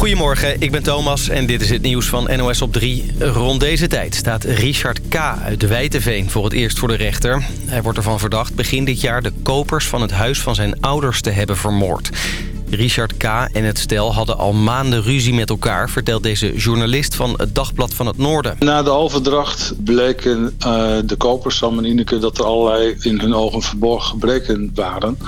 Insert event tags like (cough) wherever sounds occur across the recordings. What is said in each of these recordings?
Goedemorgen, ik ben Thomas en dit is het nieuws van NOS op 3. Rond deze tijd staat Richard K. uit de Wijteveen voor het eerst voor de rechter. Hij wordt ervan verdacht begin dit jaar de kopers van het huis van zijn ouders te hebben vermoord. Richard K. en het stel hadden al maanden ruzie met elkaar... vertelt deze journalist van het Dagblad van het Noorden. Na de overdracht bleken uh, de kopers, Sam en Ineke... dat er allerlei in hun ogen verborgen gebreken waren...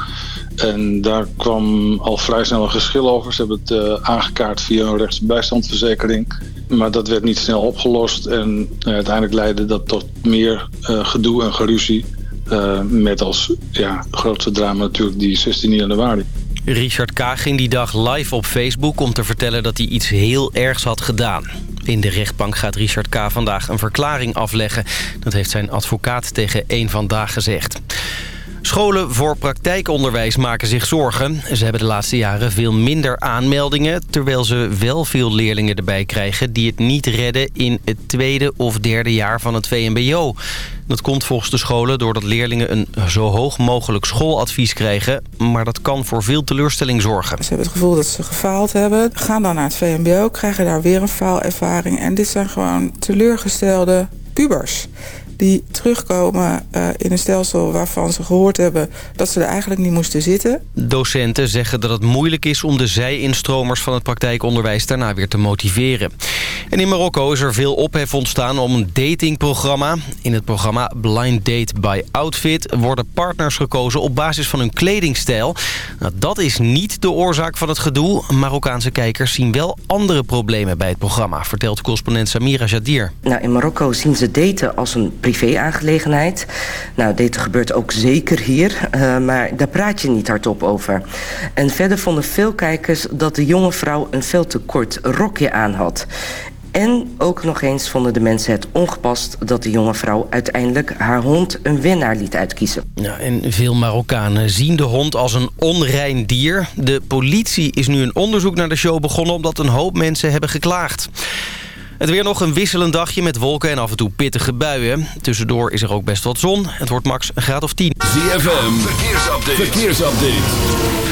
En daar kwam al vrij snel een geschil over. Ze hebben het uh, aangekaart via een rechtsbijstandsverzekering. Maar dat werd niet snel opgelost. En uh, uiteindelijk leidde dat tot meer uh, gedoe en geruzie. met als ja, grootste drama natuurlijk die 16 januari. Richard K. ging die dag live op Facebook om te vertellen dat hij iets heel ergs had gedaan. In de rechtbank gaat Richard K. vandaag een verklaring afleggen. Dat heeft zijn advocaat tegen één Vandaag gezegd. Scholen voor praktijkonderwijs maken zich zorgen. Ze hebben de laatste jaren veel minder aanmeldingen... terwijl ze wel veel leerlingen erbij krijgen... die het niet redden in het tweede of derde jaar van het VMBO. Dat komt volgens de scholen doordat leerlingen een zo hoog mogelijk schooladvies krijgen. Maar dat kan voor veel teleurstelling zorgen. Ze hebben het gevoel dat ze gefaald hebben. Gaan dan naar het VMBO, krijgen daar weer een faalervaring. En dit zijn gewoon teleurgestelde pubers die terugkomen uh, in een stelsel waarvan ze gehoord hebben dat ze er eigenlijk niet moesten zitten. Docenten zeggen dat het moeilijk is om de zij-instromers van het praktijkonderwijs daarna weer te motiveren. En in Marokko is er veel ophef ontstaan om een datingprogramma. In het programma Blind Date by Outfit worden partners gekozen op basis van hun kledingstijl. Nou, dat is niet de oorzaak van het gedoe. Marokkaanse kijkers zien wel andere problemen bij het programma, vertelt correspondent Samira Jadir. Nou, in Marokko zien ze daten als een privé-aangelegenheid. Nou, dit gebeurt ook zeker hier, uh, maar daar praat je niet hardop over. En verder vonden veel kijkers dat de jonge vrouw een veel te kort rokje aan had. En ook nog eens vonden de mensen het ongepast dat de jonge vrouw uiteindelijk haar hond een winnaar liet uitkiezen. En veel Marokkanen zien de hond als een onrein dier. De politie is nu een onderzoek naar de show begonnen omdat een hoop mensen hebben geklaagd. Het weer nog een wisselend dagje met wolken en af en toe pittige buien. Tussendoor is er ook best wat zon. Het wordt max een graad of 10. ZFM, verkeersupdate. verkeersupdate.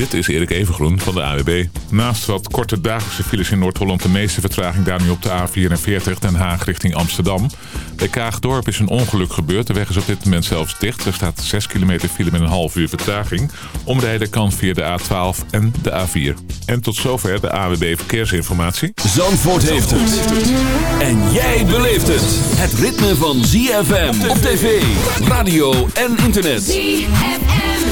Dit is Erik Evengroen van de AWB. Naast wat korte dagelijkse files in Noord-Holland... de meeste vertraging daar nu op de A44 Den Haag richting Amsterdam. Bij Kaagdorp is een ongeluk gebeurd. De weg is op dit moment zelfs dicht. Er staat 6 kilometer file met een half uur vertraging. Omrijden kan via de A12 en de A4. En tot zover de AWB Verkeersinformatie. Zandvoort heeft het. En jij beleeft het. Het ritme van ZFM op tv, radio en internet. ZFM.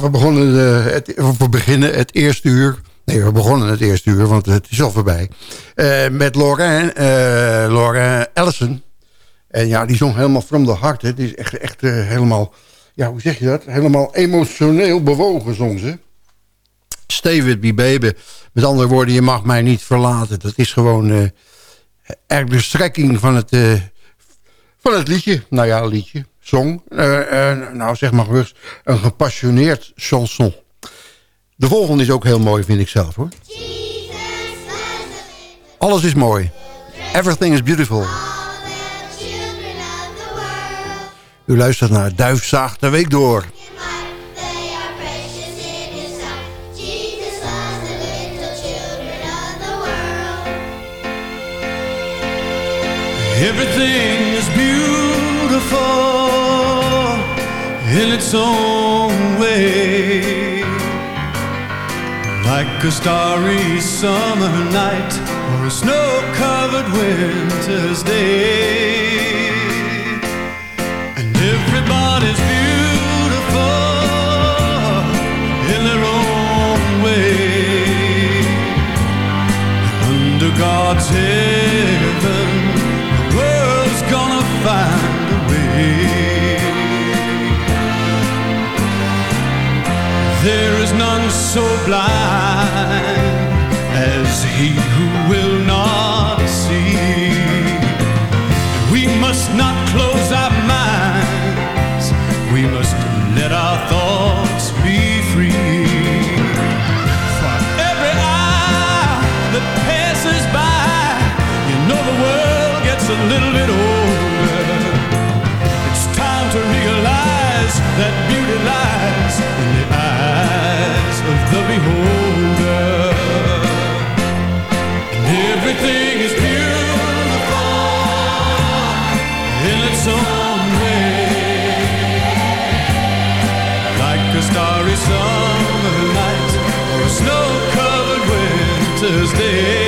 We, begonnen het, we beginnen het eerste uur. Nee, we begonnen het eerste uur, want het is al voorbij. Uh, met Lorraine, uh, Lorraine Ellison. En ja, die zong helemaal from the heart. Hè. Die is echt, echt helemaal, ja, hoe zeg je dat? Helemaal emotioneel bewogen zong ze. Stay with me, baby. Met andere woorden, je mag mij niet verlaten. Dat is gewoon uh, de strekking van het, van het liedje. Nou ja, liedje, song. Uh, nou, zeg maar gerust een gepassioneerd chanson. De volgende is ook heel mooi, vind ik zelf, hoor. Alles is mooi. Everything is beautiful. U luistert naar Duifzaag de Week door. Everything is beautiful in its own way. Like a starry summer night or a snow-covered winter's day. And everybody's beautiful in their own way. Under God's heaven There is none so blind as he who will not see. We must not close our minds. We must let our thoughts be free. For every eye that passes by, you know the world gets a little bit older. It's time to realize that beauty lies of the beholder. And everything is beautiful in its own way. Like a starry summer night or a snow-covered winter's day.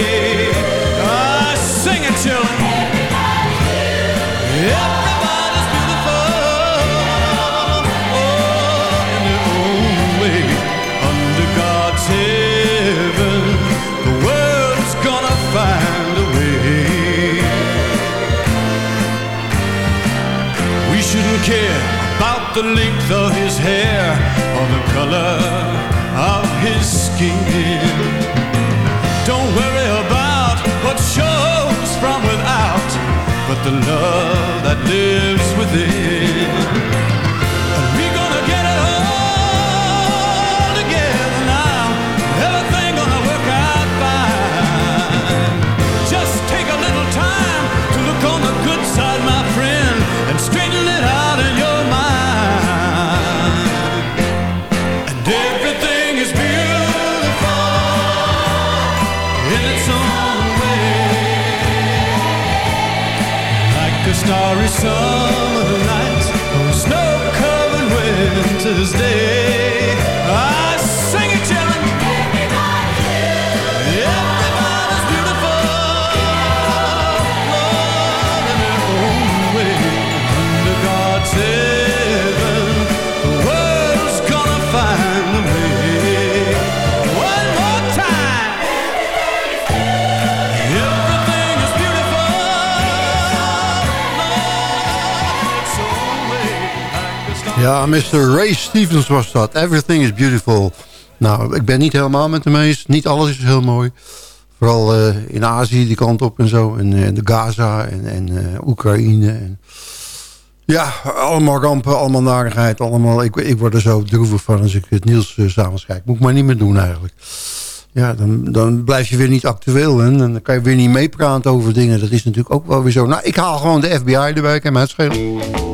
Care about the length of his hair or the color of his skin. Don't worry about what shows from without but the love that lives within. Mr. Ray Stevens was dat. Everything is beautiful. Nou, ik ben niet helemaal met hem eens. Niet alles is heel mooi. Vooral uh, in Azië, die kant op en zo. En uh, de Gaza en, en uh, Oekraïne. Ja, allemaal rampen, allemaal narigheid. Allemaal, ik, ik word er zo droevig van als ik het nieuws s'avonds kijk. Moet ik maar niet meer doen eigenlijk. Ja, dan, dan blijf je weer niet actueel. En dan kan je weer niet meepraten over dingen. Dat is natuurlijk ook wel weer zo. Nou, ik haal gewoon de FBI erbij. Kan mij het schelen.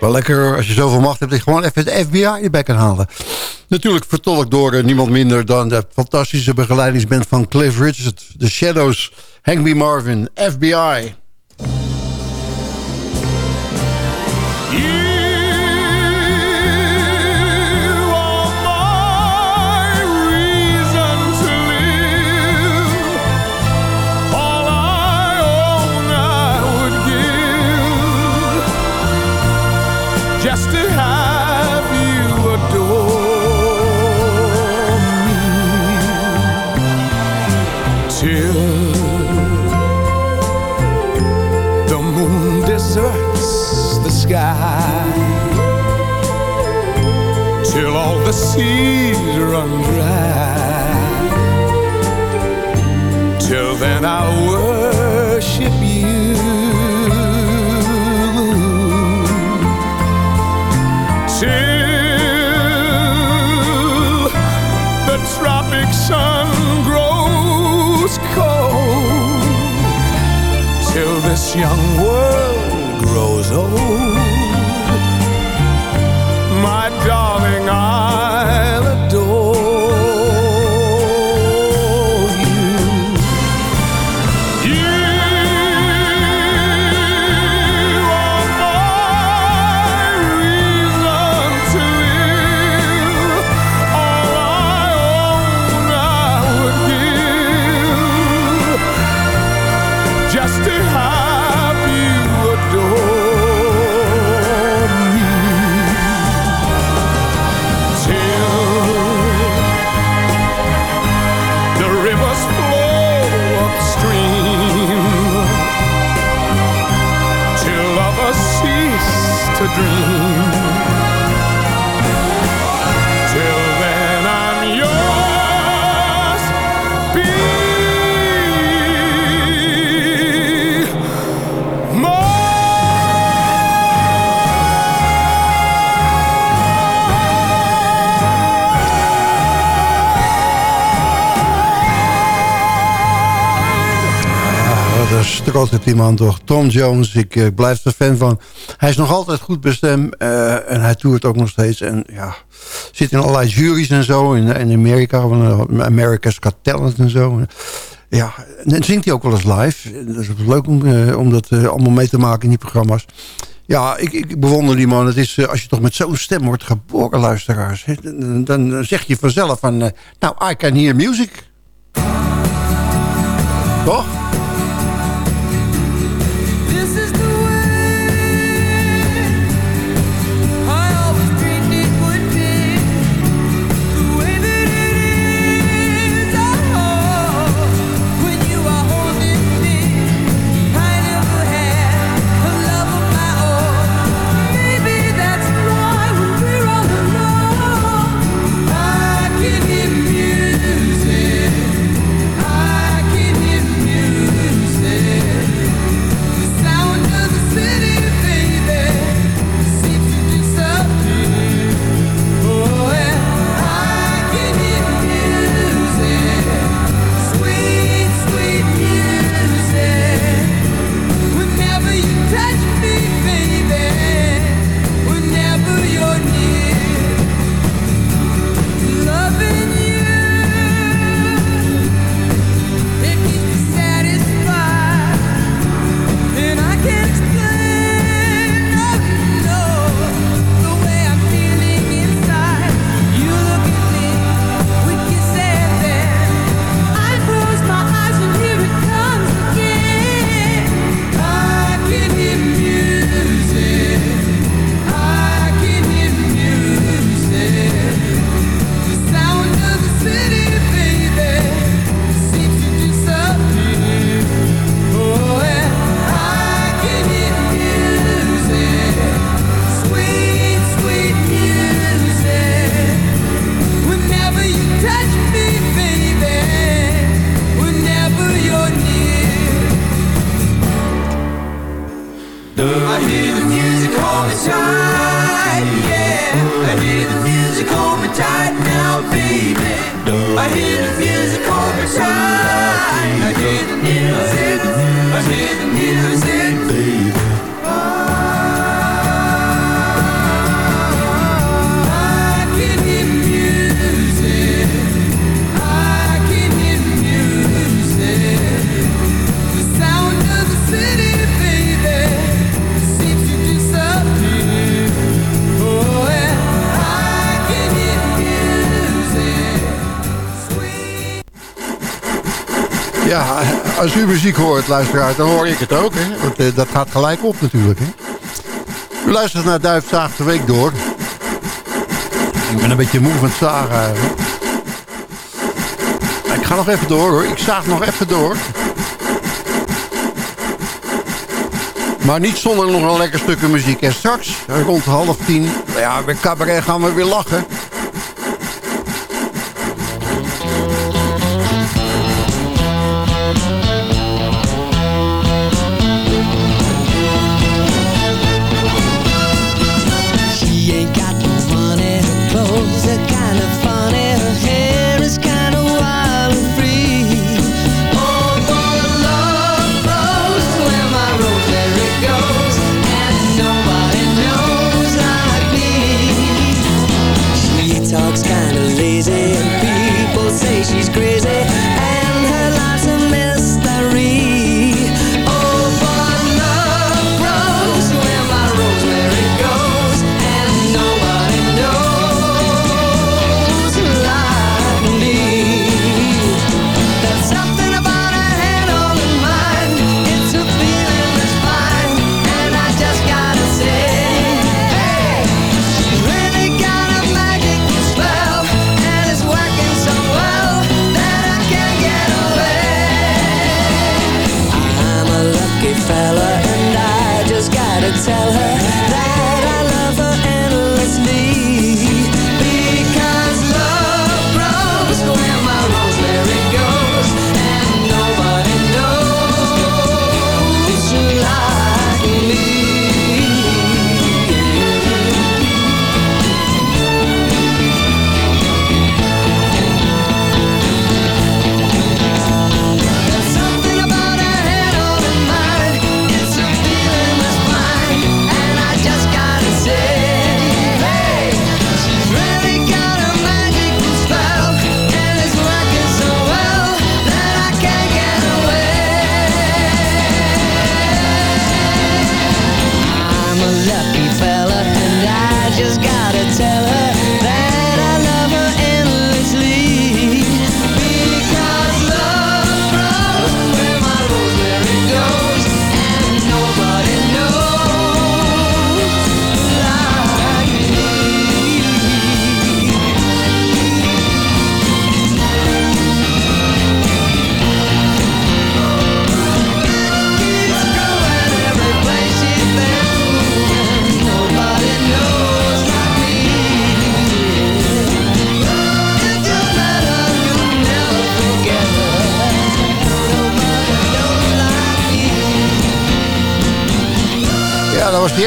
Wel lekker als je zoveel macht hebt... dat je gewoon even de FBI erbij kan halen. Natuurlijk vertolkt door uh, niemand minder dan de fantastische begeleidingsband van Cliff Richard. The Shadows, Hank B. Marvin, FBI. The seas run dry. Till then I'll worship you. Till the tropic sun grows cold. Till this young world grows old. to dream. Toch altijd iemand toch. Tom Jones, ik uh, blijf er fan van. Hij is nog altijd goed bestemd uh, en hij toert ook nog steeds. En ja, zit in allerlei juries en zo in, in Amerika. Van, America's Got Talent en zo. Ja, en zingt hij ook wel eens live. Dat is leuk om, uh, dat allemaal mee te maken in die programma's. Ja, ik, ik bewonder die man. Het is, als je toch met zo'n stem wordt geboren, luisteraars. dan, dan zeg je vanzelf van... nou, I can hear music. Toch? Muziek hoort, luisteraar, dan hoor ik het ook. Hè? Uh, dat gaat gelijk op natuurlijk. Hè? U luistert naar Duifzaag de Week door. Ik ben een beetje moe van het zagen. Ik ga nog even door hoor. Ik zaag nog even door. Maar niet zonder nog een lekker stukje muziek. En straks, rond half tien, ja, bij cabaret gaan we weer lachen.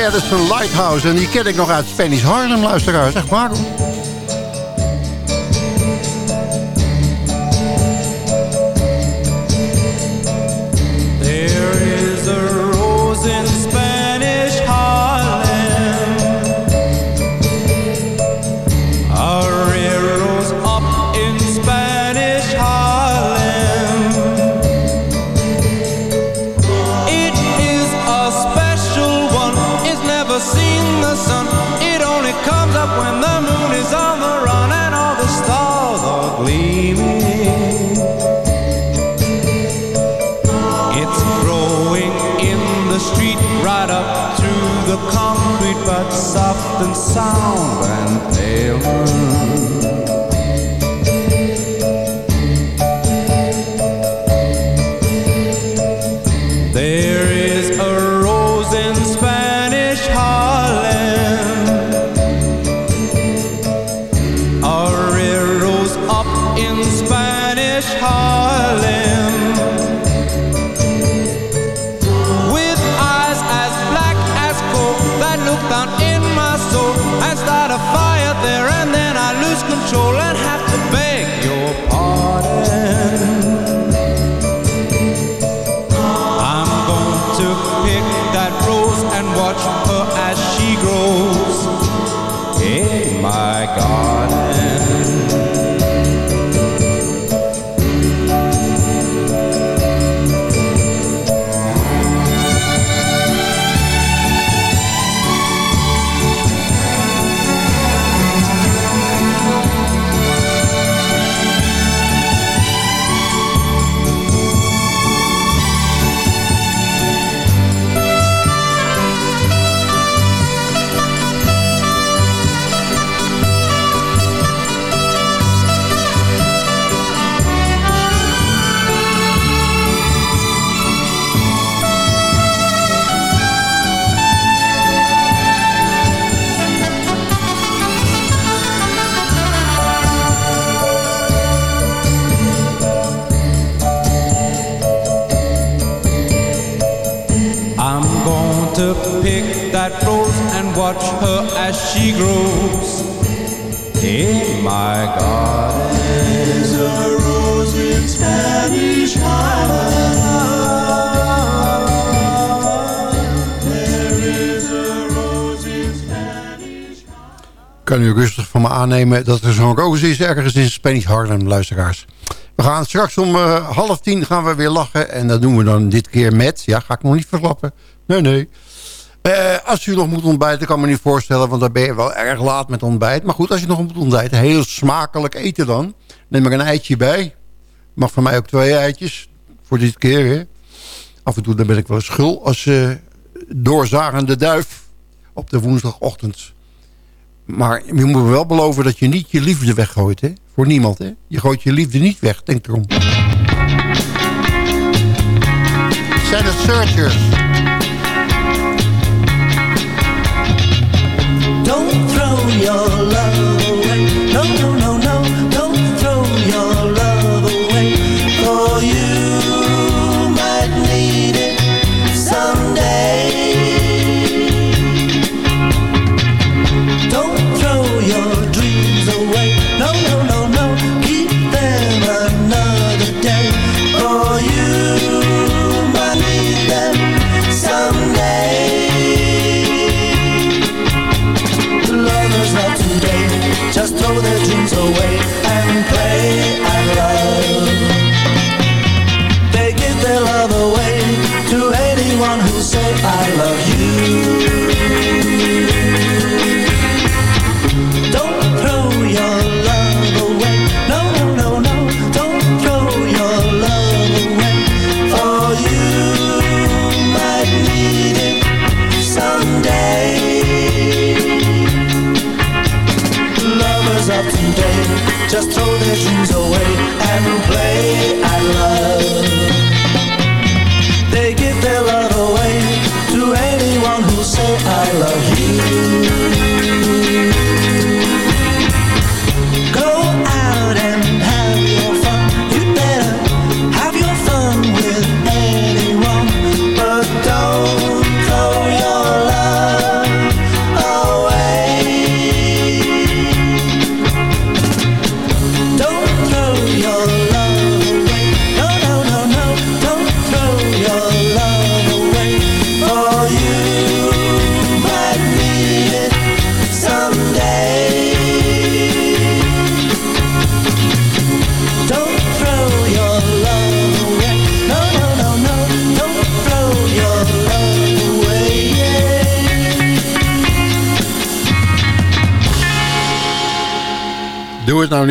Edison Lighthouse. En die ken ik nog uit Spanish Harlem, luisteraars. Echt waar. Kan u rustig van me aannemen dat er zo'n roze is ergens in Spanish Harlem, luisteraars. We gaan straks om uh, half tien gaan we weer lachen. En dat doen we dan dit keer met... Ja, ga ik nog niet verklappen. Nee, nee. Uh, als u nog moet ontbijten, kan me niet voorstellen... want dan ben je wel erg laat met ontbijt. Maar goed, als je nog moet ontbijten, heel smakelijk eten dan. Neem er een eitje bij. Mag voor mij ook twee eitjes. Voor dit keer, hè. Af en toe dan ben ik wel schul als uh, doorzagende duif... op de woensdagochtend. Maar je moet wel beloven dat je niet je liefde weggooit, hè? Voor niemand, hè? Je gooit je liefde niet weg, denk erom. Zijn het searchers? Don't throw your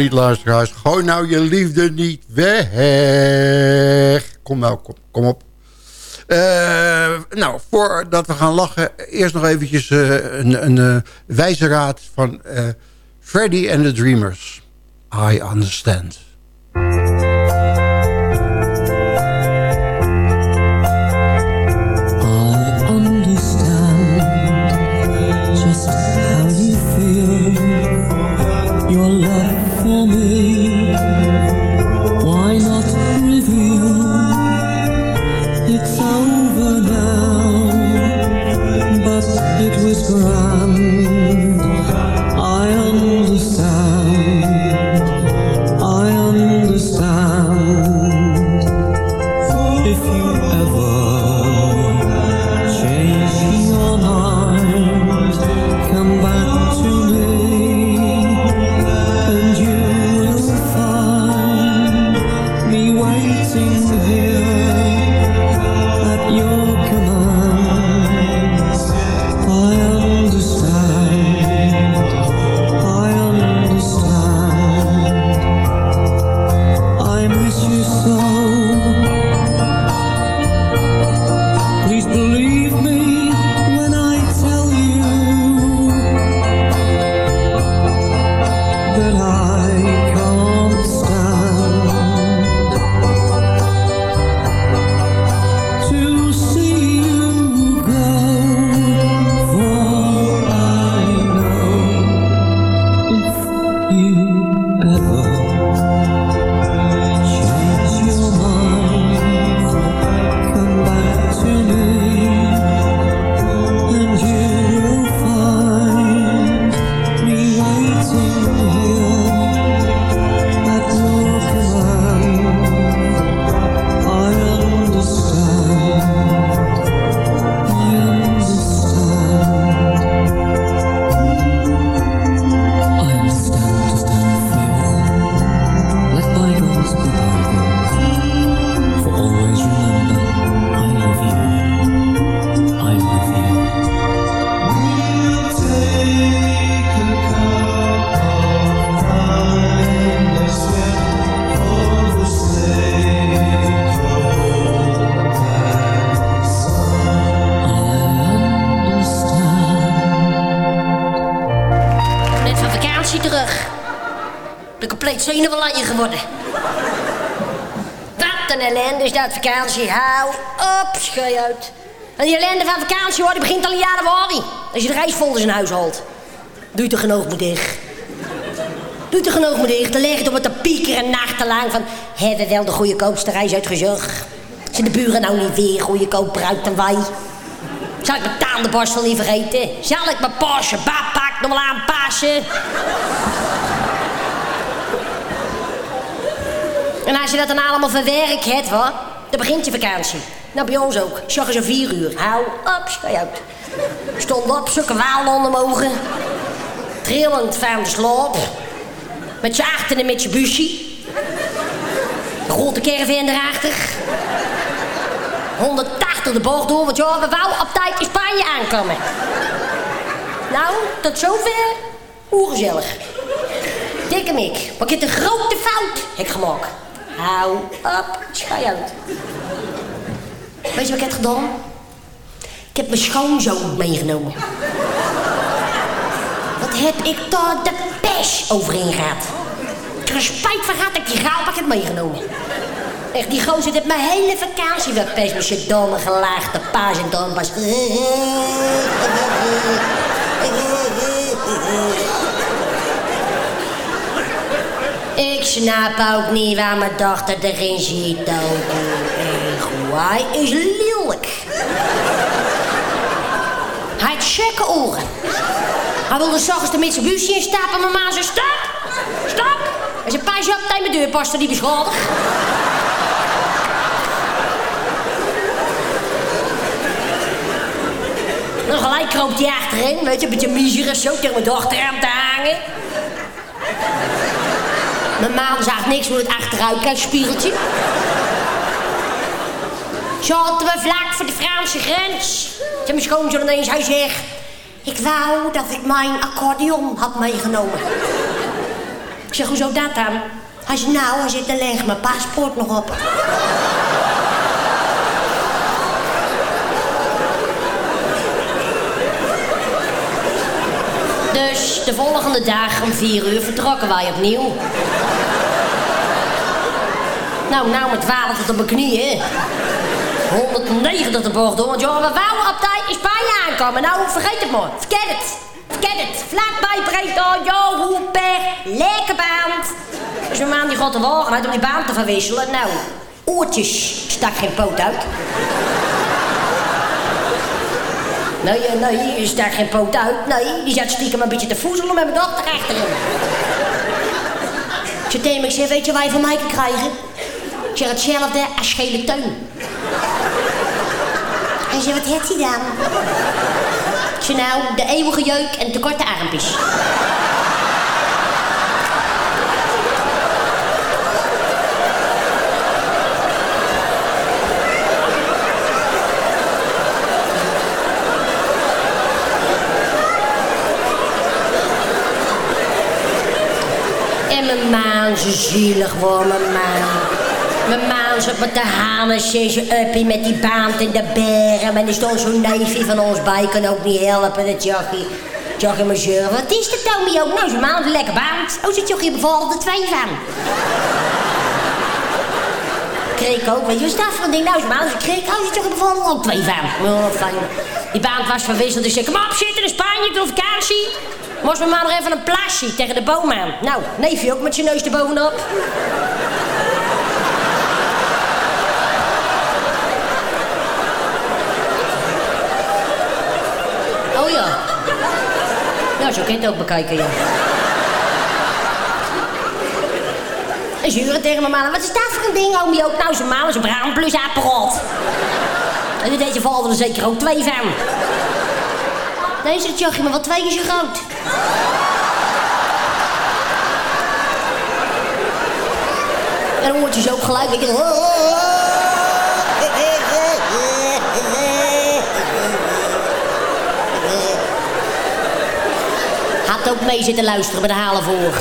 niet, luisteraars. Gooi nou je liefde niet weg. Kom nou, kom, kom op. Eh, nou, voordat we gaan lachen... eerst nog eventjes eh, een, een eh, wijze raad van Freddy and the Dreamers. I understand. Ellende is dat vakantie. Hou op, schei uit. En die ellende van vakantie hoor, die begint al in januari. Als je de reisfolders in huis haalt. Doe je toch genoeg moet dicht. Doe je toch genoeg moet dicht. Dan leg je op het te piekeren nachtenlang van... Hebben we wel de goede koopste reis uitgezocht? Zijn de buren nou niet weer goede bruid dan wij? Zal ik mijn tandenborstel niet vergeten? Zal ik mijn Porsche badpak nog wel aanpassen? En als je dat dan allemaal verwerkt hebt, wat, dan begint je vakantie. Nou, bij ons ook. S'ochtends om vier uur. Hou op, schei uit. Stond op, zulke walen onder mijn ogen. Trillend van de sloop. Met je achter en met je busje. De grote caravan erachter. 180 de bocht door, want ja, we wou op tijd in Spanje aankomen. Nou, tot zover. Oergezellig. Dikke Mik, maar ik heb een grote fout heb gemaakt. Hou op, uit. Weet je wat ik heb gedaan? Ik heb mijn schoonzoon meegenomen. Wat heb ik daar de pers overheen gehad? Ik heb er spijt van gehad dat ik die gaalpak meegenomen. Echt, die gozer heeft mijn hele vakantie verpest met je domme gelaagde paas en dompas. Ik snap ook niet waar mijn dochter erin ook. Hij is lelijk. Hij heeft chekke oren. Hij wilde s'ochtends de Mitsubishi instappen, maar ma zei stop, stop. En zijn paasje op tijd mijn deurposter die beschadigd. Dan gelijk kroop hij achterin, weet je, een beetje miserig zo tegen mijn dochter aan te hangen. Mijn maan zag niks hoe het achteruit spiegeltje. Zaten we vlak voor de Franse grens. Toen mijn schoonzoon ineens, hij zegt... Ik wou dat ik mijn accordeon had meegenomen. Ik zeg, hoezo dat dan? Hij zegt, nou, hij zit, leg mijn paspoort nog op. Dus de volgende dag om vier uur vertrokken wij opnieuw. Nou, nou met 12 tot op mijn knieën. 190 de bocht door, want joh, we wouden op tijd in Spanje aankomen. Nou, vergeet het maar. Vergeet het. Vergeet het. Vlakbij Breda, joh, Hoeper, lekker band. Dus mijn man die gaat de wagen uit om die baan te verwisselen. Nou, oortjes stak geen poot uit. Nee, nee, die stak geen poot uit. Nee, die zat stiekem een beetje te voezelen met mijn dochter achterin. Zei tegen ik zei, weet je waar je van mij kan krijgen? Ik zeg hetzelfde als schele tuin. Hij zei, wat heeft hij dan? Zei, nou, de eeuwige jeuk en te korte armpjes. En mijn maan, ze zielig voor mijn maan. Mijn maan zat met de hanen, ze uppie met die baant in de bergen. En er stond zo'n neefje van ons bij, kan ook niet helpen, dat. Jackie mijn zeur, wat is dat Tommy ook? Nou, zo'n maan, een lekker baant. Oh, zit Jackie bijvoorbeeld er twee van. Kreeg ook, weet je, wat is dat voor een ding? Nou, zo'n maan, dus kreeg, oh, zit Jackie bijvoorbeeld ook twee van. Oh, fijn. Die baant was verwisseld, dus ik kom op, zitten in Spanje, ik wil vakantie. Moest mijn man nog even een plasje tegen de boom aan. Nou, neefje ook met zijn neus erbovenop. Ja, zo kan je het ook bekijken, ja. En zuren tegen mijn man. Wat is dat voor een ding, oom? ook nou zijn man is een bruin plus apparaat. En in deze vallen er zeker ook twee van. Deze tjochje, maar wat twee is zo groot. En dan hoort je zo gelijk, weet je... ook mee zitten luisteren met de halen voor.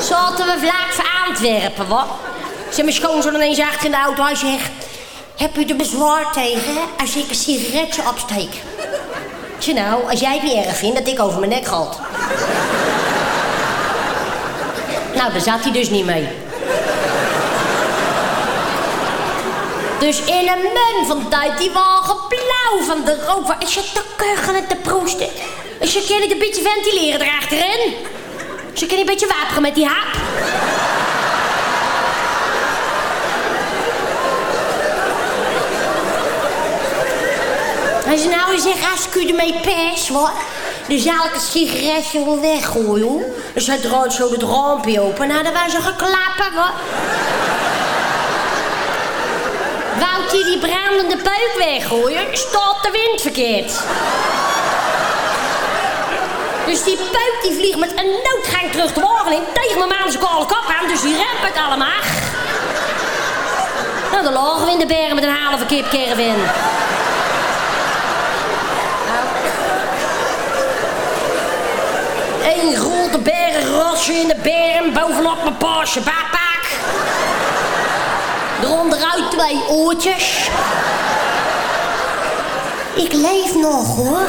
Zaten we vlak voor Antwerpen, wat? Ze mijn schoonzoon ineens achter in de auto. Hij zegt, heb u er bezwaar tegen als ik een sigaretje opsteek? Zei, nou, als jij het niet erg vindt dat ik over mijn nek gat. nou, daar zat hij dus niet mee. Dus in een mun van tijd, die wagen blauw van de rook. Is je te kuchen en te proesten? Is je ik een beetje ventileren erachterin? Is je kan een beetje wapenen met die haap? Hij zei, nou, zeg, als ik u ermee pers, wat? Dan zal ik het sigaretje wel weggooien, hoor. Dus hij draait zo het raampje open. Nou, dan was ze geklappen, wat? Wou hij die brandende peuk weggooien, staat de wind verkeerd. Dus die peuk die vliegt met een noodgang terug de wagen in tegen mijn maan zijn kale kop aan, dus die remt het allemaal. Nou, dan lagen we in de bergen met een halve kip. Eén grote bergenrasje in de berm bovenop mijn Porsche backpack. Eronderuit twee oortjes. Ik leef nog, hoor.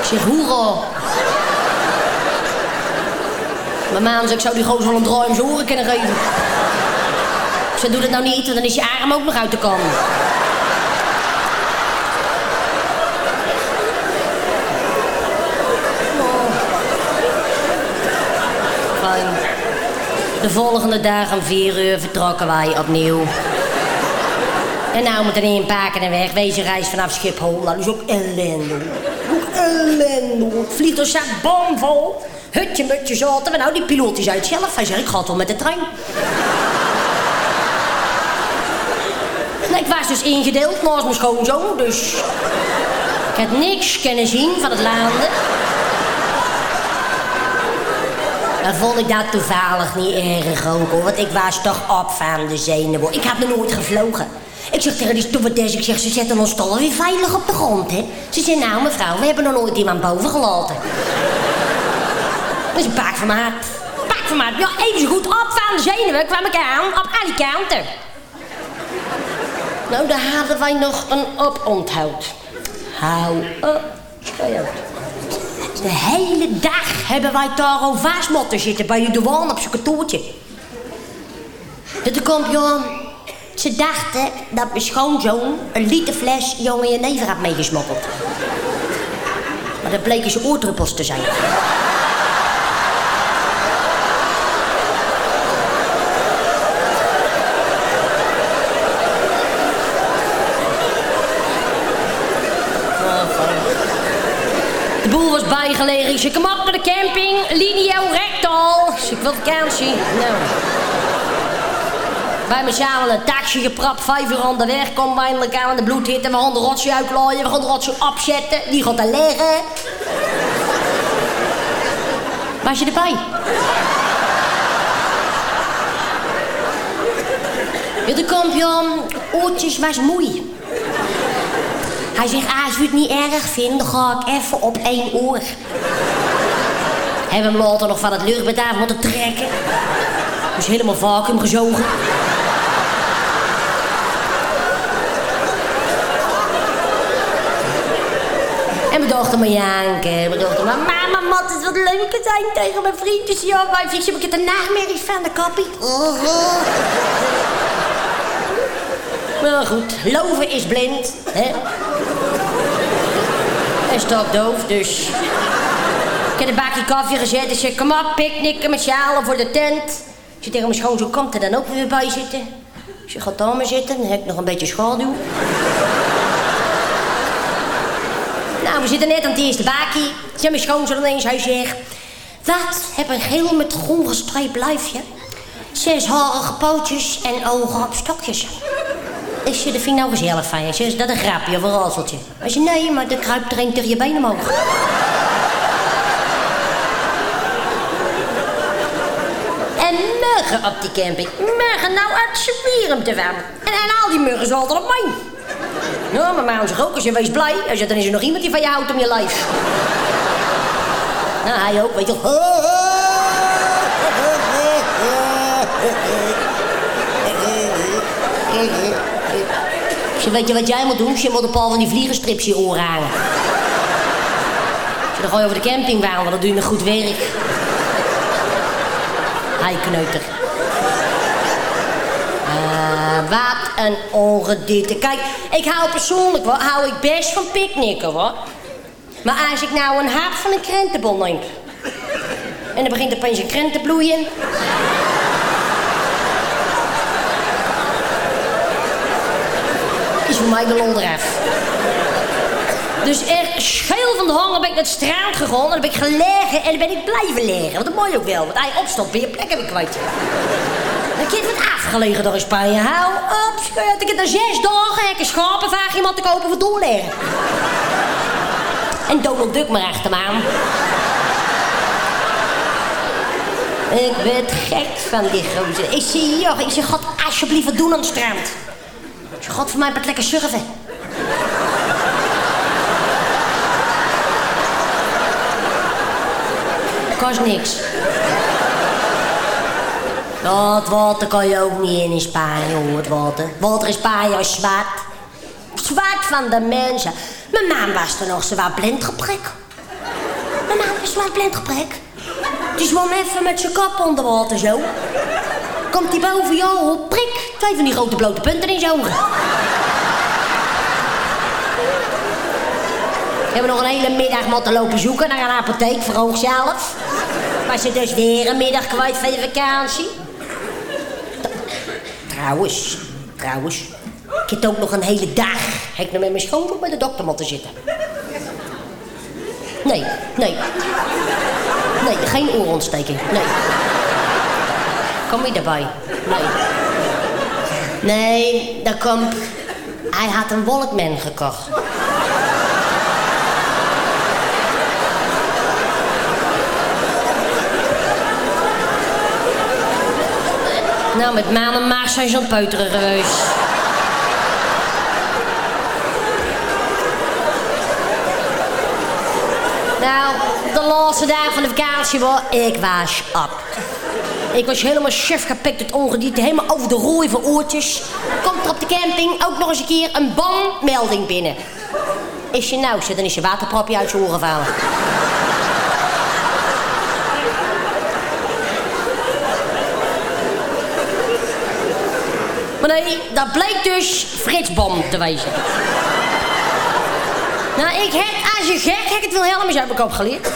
Ik zeg, hoera. Mijn maan zegt, ik zou die gozer wel een draai om zijn oren kunnen geven. Ik zeg, doe dat nou niet, want dan is je arm ook nog uit de kan. Fijn. De volgende dag om vier uur vertrokken wij opnieuw. En nou moeten we inpakken en weg. Wezen reis vanaf Schiphol. Dat is ook ellende. Ook ellende. Het vliegtuig zat bomvol. Hutje, mutje zaten we. Nou, die piloot is uit zelf. Hij zegt, ik ga wel met de trein. Nou, ik was dus ingedeeld naast mijn schoonzoon, dus... Ik had niks kunnen zien van het landen. Dan vond ik dat toevallig niet erg ook, hoor. Want ik was toch op van de zenuwen. Ik had nog nooit gevlogen. Ik zeg tegen die stewardess, ik zeg, ze zetten ons toch weer veilig op de grond, hè? Ze zei, nou mevrouw, we hebben nog nooit iemand boven gelaten. Dus een pak van maat. Pak van maat. Ja, even goed op van de zenuwen kwam ik aan op Alicante. Nou, daar hadden wij nog een oponthoud. Hou op. Hou op. De hele dag hebben wij daar al zitten bij de douane op zijn kantoortje. De kampioen, ze dachten dat mijn schoonzoon een liter fles jonge jenever had meegesmokkeld. Maar dat bleken zijn oordruppels te zijn. De bijgelegen. Ik zei, kom op de camping. Linio rectal. Ik wil vakantie. Nou. Hebben samen een taxi geprapt. Vijf uur onderweg. Kom eindelijk aan de bloedhitte. We gaan de rotje uitlooien. We gaan de rotje opzetten. Die gaat er liggen. Was je erbij? Ja, de kampioen. Oortjes was moei. Hij zegt, ah, als u het niet erg vindt, dan ga ik even op één oor. Hebben hem later nog van het luchtbed af moeten trekken. Dus helemaal vacuüm gezogen. En we dachten maar janken. We dachten maar, mama, mat, het wat leuker zijn tegen mijn vriendjes. Ja, heb ik het een nachtmerrie van de koppie. Maar goed, loven is blind, hè? En stokdoof, dus... Ik heb een bakje koffie gezet en zei... Kom op, picknicken met sjalen voor de tent. Ik zei tegen mijn schoonzoon, komt er dan ook weer bij zitten? Ik zei, ga daar maar zitten, dan heb ik nog een beetje schaduw. nou, we zitten net aan het eerste bakje. Zei mijn schoonzoon ineens, hij zegt... Wat, heb een geel met groen gestreept lijfje. Zes harige pootjes en ogen op stokjes. Ik zei, dat vind nou je. Zeg, is dat een grapje of een razeltje? Hij zei, nee, maar er kruipt er een tegen je benen omhoog. En muggen op die camping. Muggen, nou, ik zweer hem te van. En, al die muggen zaten op mij. Nou, mijn man zegt ook, als je wees blij. Hij zegt, dan is er nog iemand die van je houdt om je lijf. nou, hij ook, weet je wel. Weet je wat jij moet doen? Je moet een paar van die vliegenstrips je oren hangen. Zeg, dan over de camping wandelen, dan doe je een goed werk. Hij kneuter. Ah, wat een ongedierte. Kijk, ik hou persoonlijk wel, hou ik best van picknicken hoor. Maar als ik nou een hap van een krentenbol neem... en er begint opeens een krent te bloeien... is voor mij de lol eraf. Dus echt scheel van de honger ben ik naar het strand gegaan... en dan ben ik gelegen en dan ben ik blijven liggen. Want dat mooi ook wel, want hij opstond, ben je plek heb ik kwijt. Een kind wordt afgelegen door in Spanje. Hou op. Ik heb er zes dagen hekken schapen vraag iemand te kopen voor doorleggen. En Donald Duck maar achter me aan. Ik werd gek van die gozer. Ik zie joh, ik zeg, God, alsjeblieft wat doen aan het strand. Zeg, God, voor mij wat lekker surfen. Kost niks. Het water kan je ook niet in in Spanje, hoor, het water. Water in Spanje is zwart. Zwart van de mensen. Mijn man was er nog zwaar blindgebrek. Mijn man was zwaar blindgebrek. Die zwom even met zijn kop onder water zo. Komt hij boven jou op, prik. Twee van die grote blote punten in zijn ogen. We hebben nog een hele middag moeten lopen zoeken naar een apotheek voor onszelf. Was ze dus weer een middag kwijt van je vakantie. Trouwens, trouwens. Ik heb ook nog een hele dag. Heb ik nog met mijn schoonmoeder bij de dokter moeten zitten. Nee, nee. Nee, geen oorontsteking. Nee. Kom je erbij? Nee. Nee, dat komt... Hij had een Walkman gekocht. Nou, met maan en maag zijn het peuteren. Nou, de laatste dagen van de vakantie was ik was op. Ik was helemaal chef gepikt, het ongedierte, helemaal over de rooi van oortjes. Komt er op de camping ook nog eens een keer een banmelding binnen. Is je nou dan is je waterpropje uit je oren gevallen. Maar nee, dat bleek dus Frits Bom te wezen. Nou, ik heb, als je gek, heb ik het Wilhelmus uit mijn kop geleerd.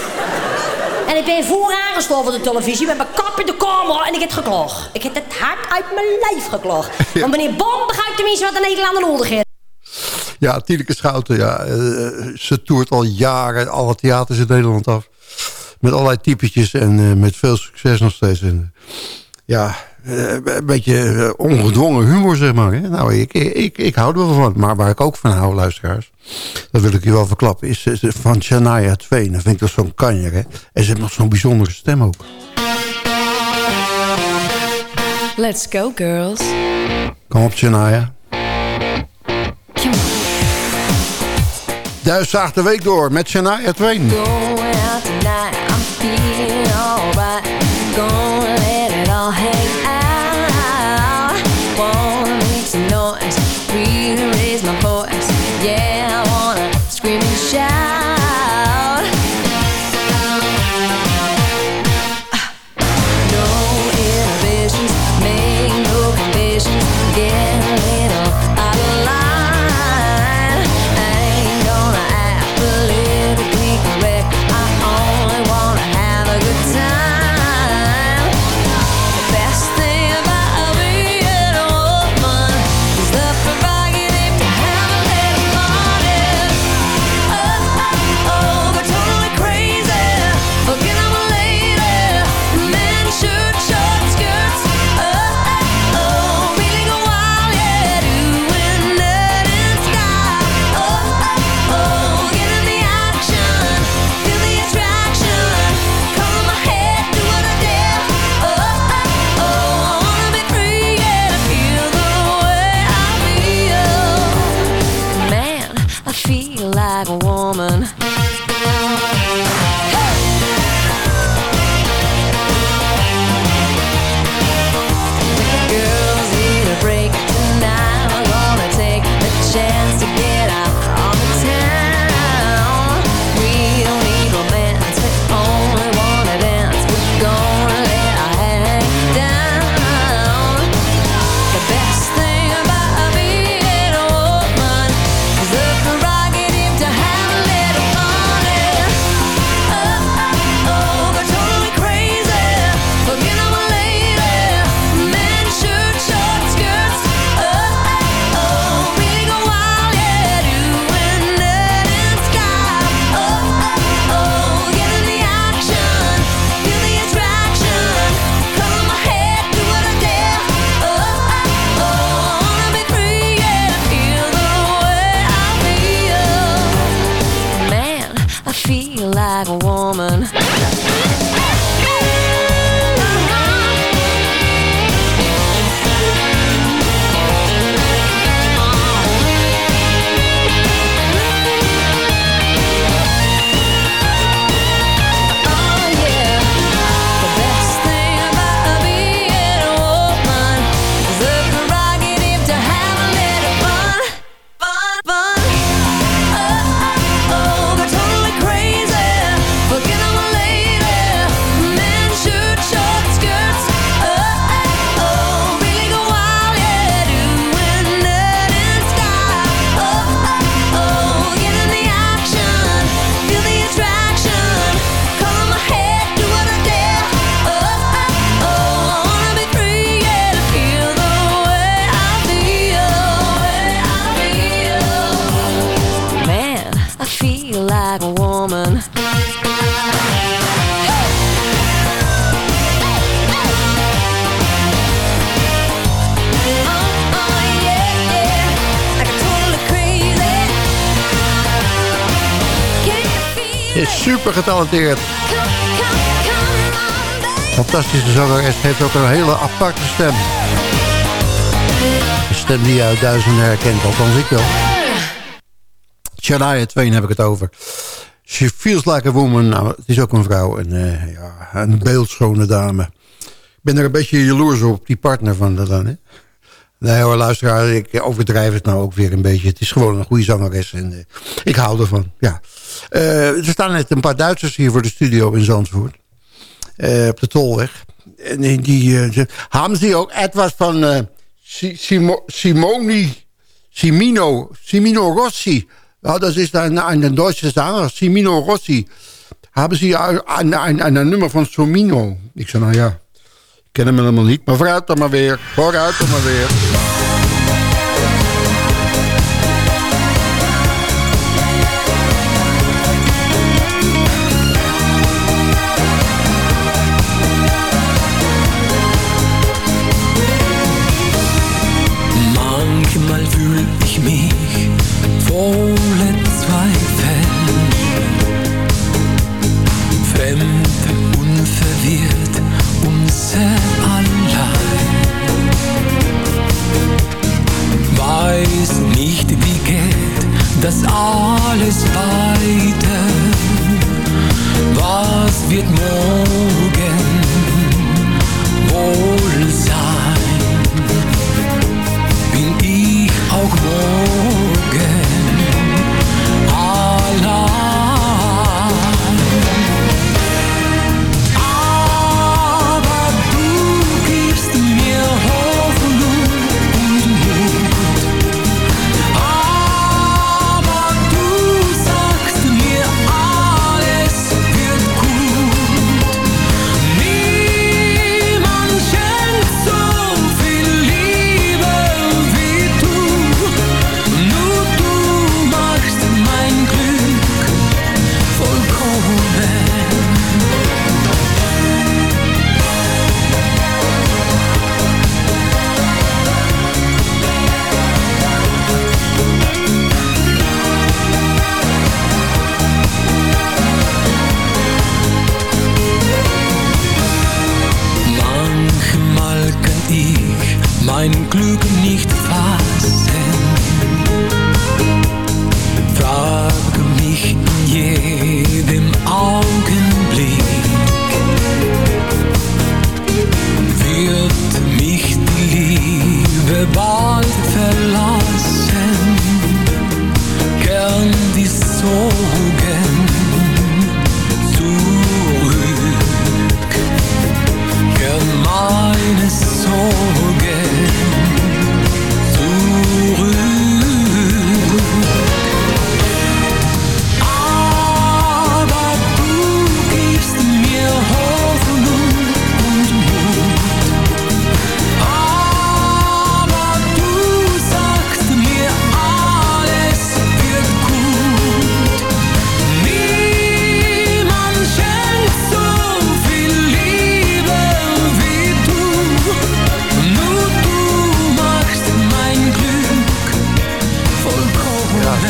En ik ben gestoven op de televisie in de kamer en ik heb geklaagd. Ik heb het hart uit mijn lijf geklaagd. (laughs) Want meneer Bom begrijpt tenminste wat de Nederlander nodig heeft. Ja, Tineke Schouten, ja, eh, ze toert al jaren alle theaters in Nederland af. Met allerlei typetjes en eh, met veel succes nog steeds. En, ja, eh, een beetje eh, ongedwongen humor, zeg maar. Hè? Nou, ik, ik, ik hou er wel van. Maar waar ik ook van hou, luisteraars... dat wil ik je wel verklappen... is, is van Shania Twain. Dat vind ik dat zo'n kanjer, hè. En ze heeft nog zo'n bijzondere stem ook. Let's go, girls. Kom op, Shania. Duis zaagt de week door met Shania Twain. Going out tonight, I'm feeling alright. Is super getalenteerd. Fantastische zangeres. Heeft ook een hele aparte stem. Een stem die je uit duizenden herkent. Althans ik wel. Shania Twain heb ik het over. She feels like a woman. Nou, het is ook een vrouw. En, uh, ja, een beeldschone dame. Ik ben er een beetje jaloers op, die partner van dat dan. Hè? Nee hoor, luisteraar, ik overdrijf het nou ook weer een beetje. Het is gewoon een goede zangeres en uh, ik hou ervan, ja. Uh, er staan net een paar Duitsers hier voor de studio in Zandvoort. Uh, op de Tolweg. En die, die hebben ze ook etwas van Simo, Simoni, Simino, Simino Rossi. Ja, dat is een, een Duitse zanger, Simino Rossi. Hebben ze een, een, een, nummer van Somino. Ik zei, nou ja, ken hem helemaal niet. Maar vooruit dan maar weer. Vooruit dan maar weer.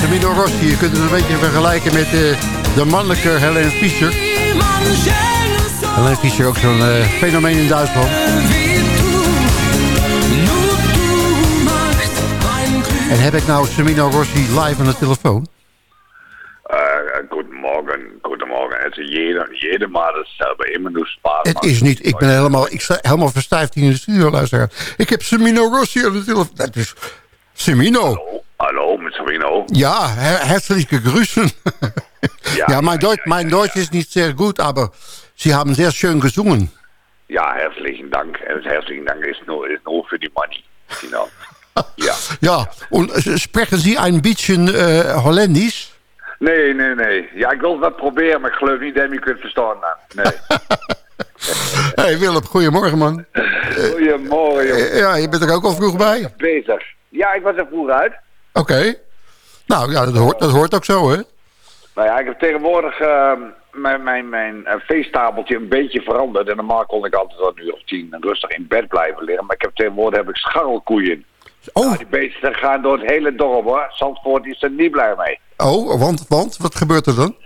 Samino Rossi, je kunt het een beetje vergelijken met eh, de mannelijke Helene Fischer. Helene Fischer ook zo'n eh, fenomeen in Duitsland. En heb ik nou Samino Rossi live aan de telefoon? Also jeder, es selber immer Spaß. Het is niet, ik ben helemaal, ik sta helemaal verstijfd in de studio, luisteraar. Ik heb Samino Rossi aan de telefoon. Dat is. Hallo, mit Savino. Ja, her herzliche Grüßen. (laughs) ja, mein, Deutsch, mein Deutsch ist nicht sehr gut, aber Sie haben sehr schön gesungen. Ja, herzlichen Dank. Herzlichen Dank ist nur, ist nur für die Money. Genau. (laughs) ja. Ja, und sprechen Sie ein bisschen äh, Holländisch? Nee, nee, nee. Ja, ik wil het wel proberen, maar ik geloof niet dat je me kunt verstaan. Nee. (laughs) hey Willem, goedemorgen man. Goedemorgen, jongen. Eh, Ja, je bent er ook al vroeg bij. Bezig. Ja, ik was er vroeg uit. Oké. Nou ja, dat hoort, dat hoort ook zo hè. Nou ja, ik heb tegenwoordig ehm, mijn, mijn, mijn eh, feesttafeltje een beetje veranderd. En normaal kon ik altijd een uur of tien rustig in bed blijven liggen. Maar ik heb tegenwoordig heb ik scharrelkoeien. Oh. Nou, die beesten gaan door het hele dorp hoor. Zandvoort is er niet blij mee. Oh, want, want wat gebeurt er dan?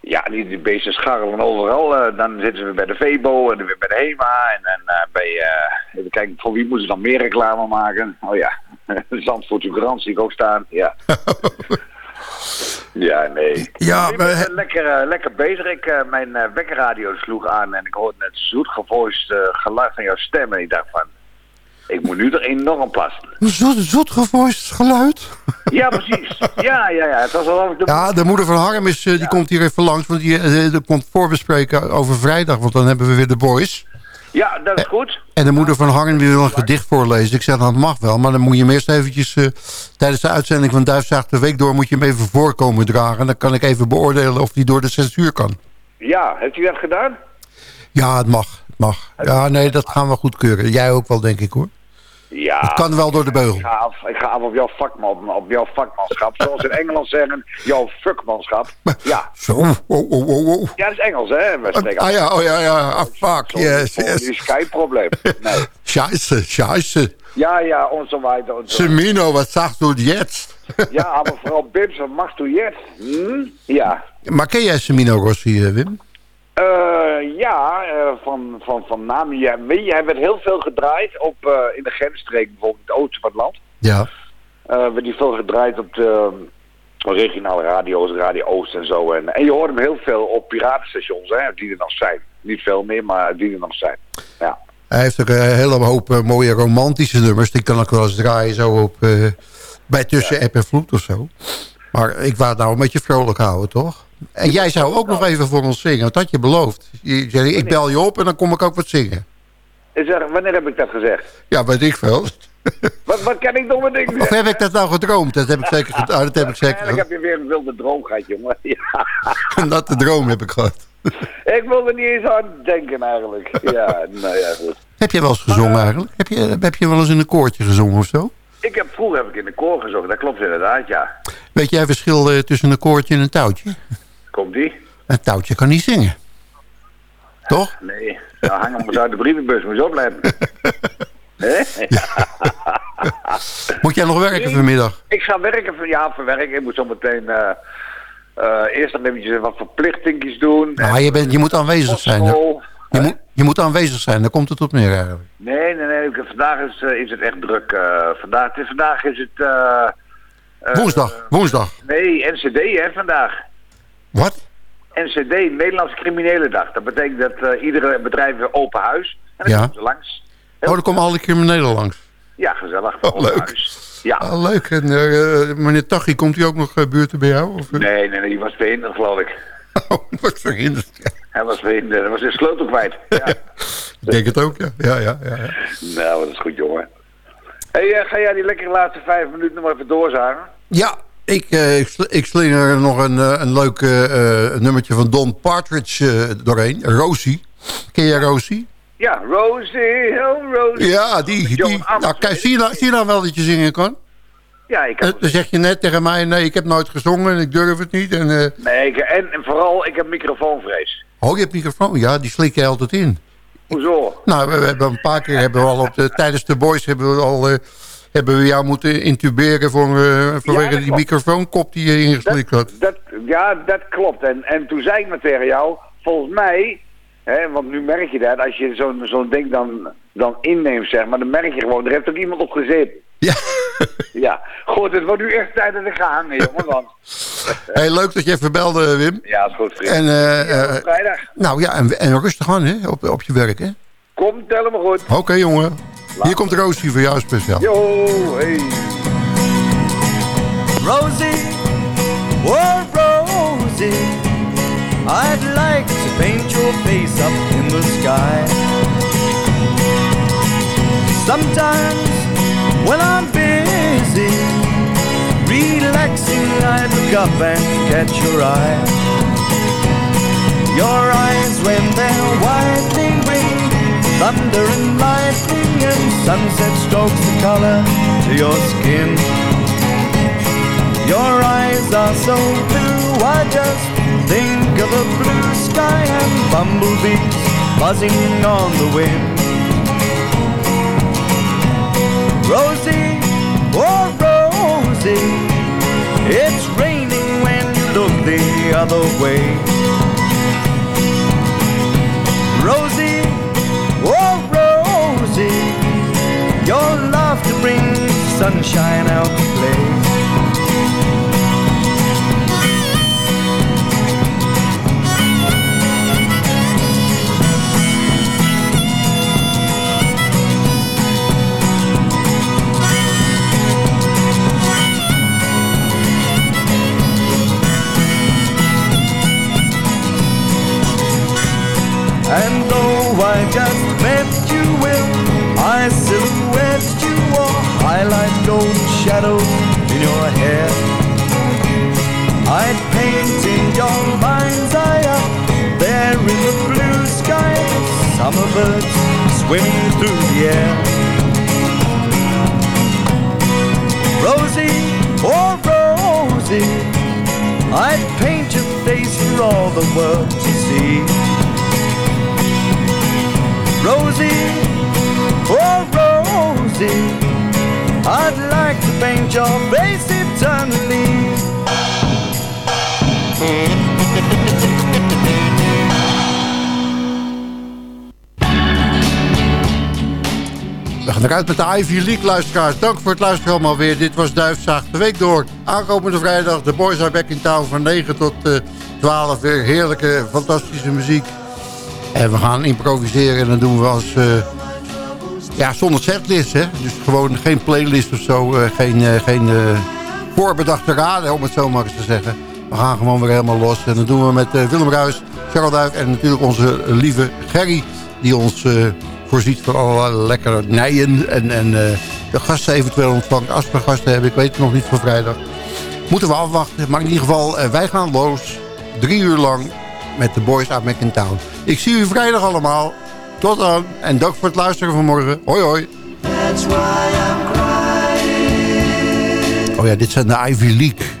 Ja, die, die beesten scharrelen overal. eh, dan zitten weer bij de Vebo en dan weer bij de HEMA. En, en eh, bij, even kijken, voor wie moeten ze dan meer reclame maken? Oh ja, (laughs) Zandvoortse Courant zie ik ook staan, ja. (laughs) ja, nee. Ja, ik ben lekker, eh, lekker bezig. Ik, eh, mijn eh, wekkerradio sloeg aan en ik hoorde het zoet gevoiced eh, geluid van jouw stem. En ik dacht van, ik moet nu er enorm plassen. Een zoet, geluid. Ja, precies. Ja, ja, ja. Het was al de... Ja, de moeder van Harm is, die komt hier even langs. Want die die komt voorbespreken over vrijdag. Want dan hebben we weer de boys. Ja, dat is goed. En de moeder van die wil een gedicht voorlezen. Ik zeg, dat mag wel. Maar dan moet je hem eerst eventjes... eh, tijdens de uitzending van Duifzaag de Week door... moet je hem even voorkomen dragen. Dan kan ik even beoordelen of hij door de censuur kan. Ja, heeft u dat gedaan? Ja, het mag. Het mag. Ja, nee, dat gaan we goedkeuren. Jij ook wel, denk ik, hoor. Ja. Het kan wel door de beugel. Ik ga af, ik ga af op jouw vakman, op jouw vakmanschap. Zoals in Engeland zeggen, jouw fuckmanschap. Ja. Zo, oh, oh, oh, oh. Ja, dat is Engels, hè? We spreken Ah ja, oh ja, ja. Ah, fuck, yes, Die yes. Skype-probleem. Nee. (laughs) Scheiße, scheiße. Ja, ja, und so weiter und so. Semino, wat zag du jetzt? (laughs) Ja, aber Frau Bims, wat machst du jetzt? Hm? Ja. Maar ken jij Semino Rossi, eh, Wim? Eh, ja, eh, van, van, van naam. Ja, hij werd heel veel gedraaid op, eh, in de grensstreek, bijvoorbeeld het oosten van het land. Ja. Werd hij veel gedraaid op de regionale radio's, Radio Oost en zo. En, en je hoort hem heel veel op piratenstations, hè, die er nog zijn. Niet veel meer, maar die er nog zijn. Ja. Hij heeft ook een hele hoop mooie romantische nummers. Die kan ik wel eens draaien zo op, bij tussen app en vloed of zo. Maar ik wou het nou een beetje vrolijk houden, toch? En jij zou ook nog even voor ons zingen, want dat had je beloofd. Je ik bel je op en dan kom ik ook wat zingen. Ik zeg, wanneer heb ik dat gezegd? Ja, weet ik veel. (laughs) Wat, wat kan ik domme dingen Of heb ik dat nou gedroomd? Dat heb ik zeker gedaan. dat heb ik zeker heb je weer een wilde droom gehad, jongen. (laughs) Ja. (laughs) Een natte droom heb ik gehad. Ik wil er niet eens aan denken, eigenlijk. Ja, nou ja, goed. Heb je wel eens gezongen eigenlijk? Heb je, heb je wel eens in een koortje gezongen of zo? Ik heb, vroeger heb ik in de koor gezongen, dat klopt inderdaad, ja. Weet jij verschil eh, tussen een koortje en een touwtje? Komt die? Een touwtje kan niet zingen. Toch? Nee, dan hangen we uit de brievenbus, moet je opletten. (laughs) Hè? Moet jij nog werken vanmiddag? Ik ga werken, van- ja, verwerken. Ik moet zo meteen eh, eh, eerst nog eventjes wat verplichtingjes doen. Nou, je, bent, je moet aanwezig zijn. Je moet, je moet aanwezig zijn, daar komt het op neer eigenlijk. Nee, nee, nee. ik- Vandaag is, eh, is het echt druk. vandaag, het is- vandaag is het... Woensdag, woensdag. Nee, NCD hè, vandaag. Wat? NCD, Nederlandse Criminele Dag. Dat betekent dat eh, iedere bedrijf weer open huis. En dan Ja. komen ze langs. Oh, dan komen alle criminelen langs. Ja, gezellig. Oh, leuk. huis. Ja. Ah, leuk. En eh, meneer Tachy, komt hij ook nog uh, buurten bij jou? Of, eh? Nee, nee, nee, die was verhinderd, geloof ik. (laughs) Oh, wat verhinderd. Hij was verhinderd. Hij was zijn sleutel kwijt. Ja. (laughs) Ik denk het ook, ja. Ja, ja, ja. ja. nou, dat is goed, jongen. hey, eh, ga jij die lekkere laatste vijf minuten nog even doorzagen? Ja, ik, eh, ik, sl- ik slinger er nog een, eh, een leuk eh, nummertje van Don Partridge doorheen. Rosie. Ken je Rosie? Ja, Rosie, oh Rosie. Ja, die. die. Nou, kijk, zie je, nou, zie je nou wel dat je zingen kan? Ja, ik heb... Dan zeg je net tegen mij, nee, ik heb nooit gezongen en ik durf het niet. En, Nee, ik, en, en vooral, ik heb microfoonvrees. oh, je hebt microfoon. Ja, die slik je altijd in. Hoezo? Nou, we, we hebben een paar keer hebben we al op de, tijdens de boys hebben we al hebben we jou moeten intuberen voor, eh, vanwege die klopt. microfoonkop die je ingeslikt had. Dat, ja, dat klopt. En, en toen zei ik maar tegen jou, volgens mij, hè, want nu merk je dat, als je zo'n zo'n ding dan, dan inneemt, zeg maar, dan merk je gewoon, er heeft ook iemand op gezeten. Ja. (laughs) ja, goed, het wordt nu echt tijd dat ik ga hangen, jongen, want... (laughs) Hey, leuk dat je even belde, Wim. Ja, is goed, vriend. En, eh, Ja, eh, vrijdag. nou ja, en, en rustig aan hè, op, op je werk. hè. Kom, tel me goed. Oké, jongen. Hier komt Roosje voor jou speciaal. Yo, hey. Rosie, oh Rosie, I'd like to paint your face up in the sky. Sometimes when I'm busy, relaxing, I look up and catch your eye. Your eyes when they're widening green, thunder and lightning and sunset strokes the color to your skin. Your eyes are so blue, I just think of a blue sky and bumblebees buzzing on the wind. Rosie, oh Rosie, it's raining when you look the other way. sunshine out the place. Gold shadows in your hair? I'd paint in your mind's eye up there in the blue sky, summer birds swimming through the air. Rosie, oh Rosie, I'd paint your face for all the world to see. Rosie, oh Rosie, I'd like paint your face eternally. We gaan eruit met de Ivy League luisteraars. Dank voor het luisteren allemaal weer. Dit was Duifzaag de week door. Aankomende vrijdag, de Boys are back in town van 9 tot eh 12. Weer heerlijke, fantastische muziek. En we gaan improviseren en dat doen we als... eh, ja, zonder setlist, hè. Dus gewoon geen playlist of zo. eh, geen eh, geen eh, voorbedachte raden, om het zo maar eens te zeggen. We gaan gewoon weer helemaal los. En dat doen we met Willem Ruis, Charles Duik en natuurlijk onze lieve Gerry... die ons voorziet van allerlei lekkere nijen. En, en de gasten eventueel ontvangt als we gasten hebben. Ik weet het nog niet voor vrijdag. Moeten we afwachten. Maar in ieder geval, wij gaan los. Drie uur lang met de Boys uit McIntown. Ik zie u vrijdag allemaal. Tot dan. En dank voor het luisteren vanmorgen. Hoi hoi. That's why I'm crying. Oh ja, dit zijn de Ivy League.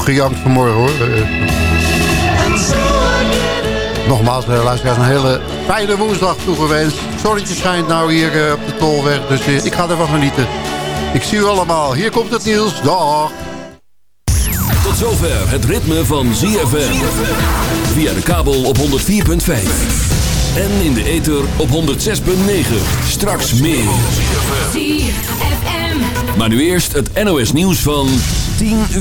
Genoeg gejankt vanmorgen hoor. Eh, nogmaals, eh, luisteraars, een hele fijne woensdag toegewenst. Zonnetje schijnt nou hier eh, op de Tolweg, dus ik ga ervan genieten. Ik zie u allemaal. Hier komt het nieuws. Dag. Tot zover het ritme van ZFM. Via de kabel op 104.5. En in de ether op 106.9. Straks meer. Maar nu eerst het NOS nieuws van 10 uur.